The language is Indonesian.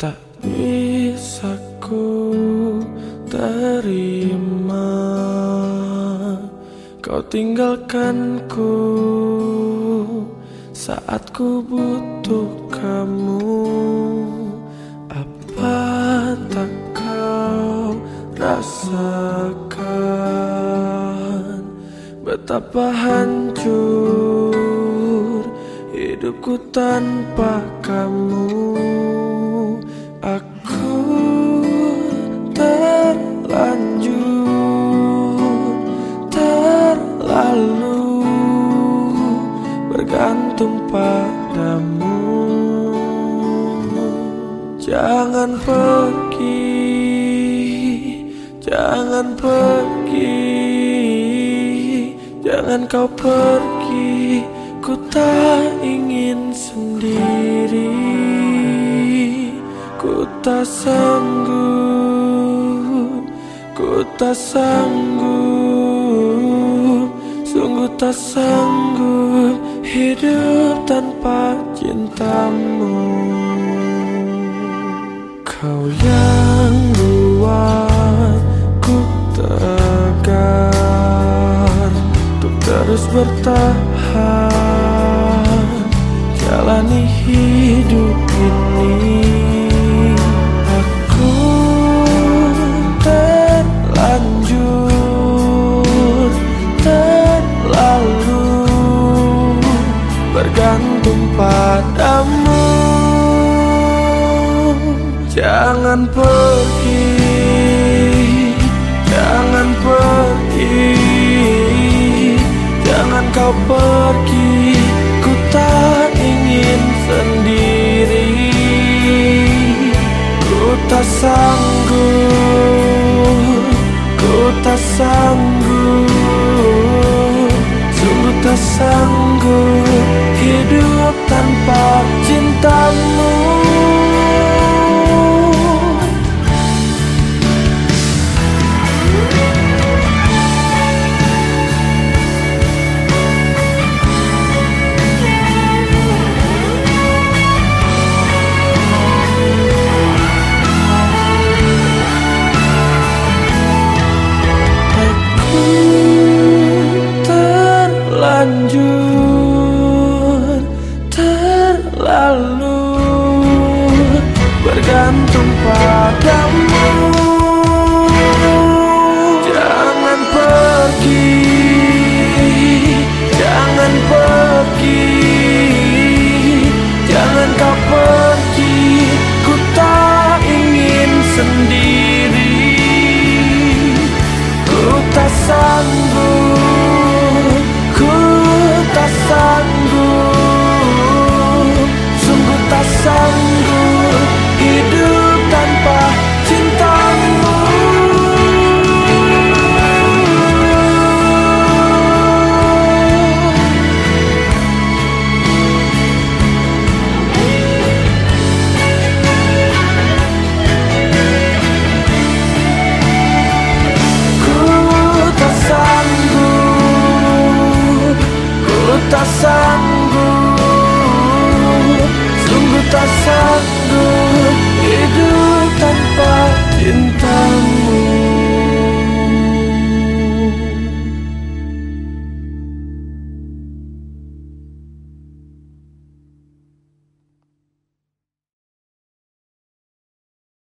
Tak bisa ku terima. Kau tinggalkanku Saat ku butuh kamu. Apa tak kau rasakan Betapa hancur Hidupku tanpa kamu Aku terlanjur Terlalu Bergantung padamu. Jangan pergi Jangan pergi Jangan kau pergi. Ku tak ingin tak sanggup Ku tak sanggup. Sungguh tak sanggup Hidup tanpa cintamu. Kau yang buat ku tegar Untuk terus bertahan. Jalani hidup Jangan pergi Jangan pergi Jangan kau pergi Ku tak ingin sendiri. Ku tak sanggup Ku tak sanggup Sungguh tak sanggup Hidup tanpa cintamu selalu bergantung